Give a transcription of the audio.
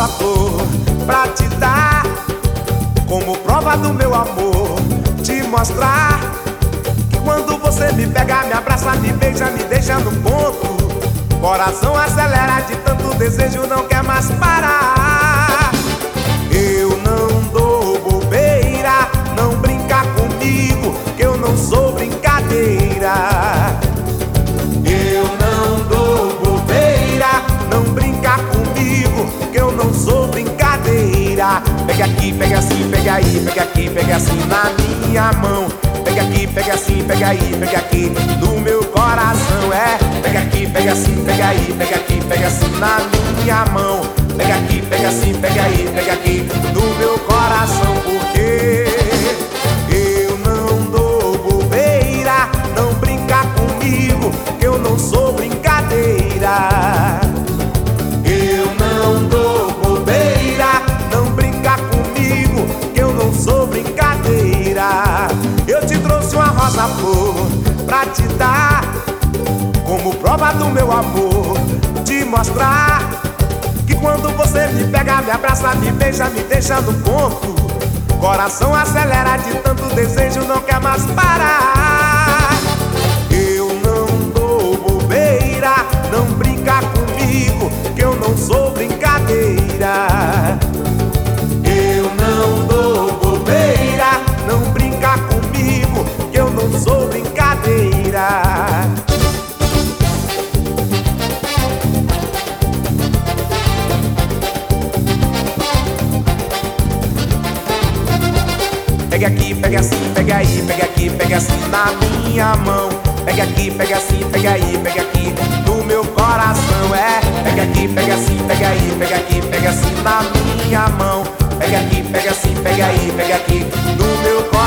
sabor pra te dar, como prova do meu amor, te mostrar que quando você me pega, me abraça, me beija, me deixa no ponto. Coração acelera de tanto desejo, não quer mais parar. Eu não dou bobeira, não brinca comigo, que eu não sou brincadeira. Pega aqui, pega assim, pega aí, pega aqui, pega assim na minha mão. Pega aqui, pega assim, pega aí, pega aqui no meu coração, é. Pega aqui, pega assim, pega aí, pega aqui, pega assim na minha mão. Pega aqui, pega assim, pega aí, pega aqui no meu coração, porque flor pra te dar, como prova do meu amor, te mostrar que quando você me pega, me abraça, me beija, me deixa no ponto. Coração acelera de tanto desejo, não quer mais parar. Pega aqui, pega assim, pega aí, pega aqui, pega assim na minha mão. Pega aqui, pega assim, pega aí, pega aqui no meu coração. É, pega aqui, pega assim, pega aí, pega aqui, pega assim na minha mão. Pega aqui, pega assim, pega aí, pega aqui no meu coração.